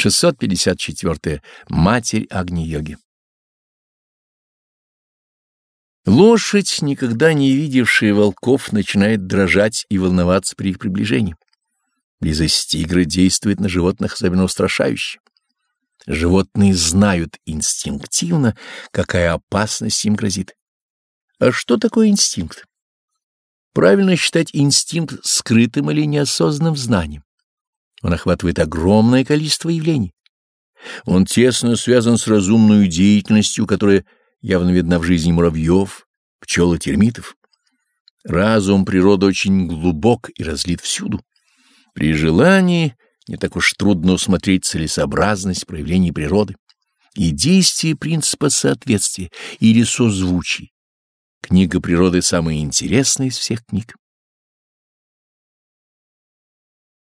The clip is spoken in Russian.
654. Матерь Агни-йоги. Лошадь, никогда не видевшая волков, начинает дрожать и волноваться при их приближении. Близость тигра действует на животных особенно устрашающе. Животные знают инстинктивно, какая опасность им грозит. А что такое инстинкт? Правильно считать инстинкт скрытым или неосознанным знанием. Он охватывает огромное количество явлений. Он тесно связан с разумной деятельностью, которая явно видна в жизни муравьев, пчел и термитов. Разум природы очень глубок и разлит всюду. При желании не так уж трудно усмотреть целесообразность проявлений природы и действие принципа соответствия или созвучий. Книга природы самая интересная из всех книг.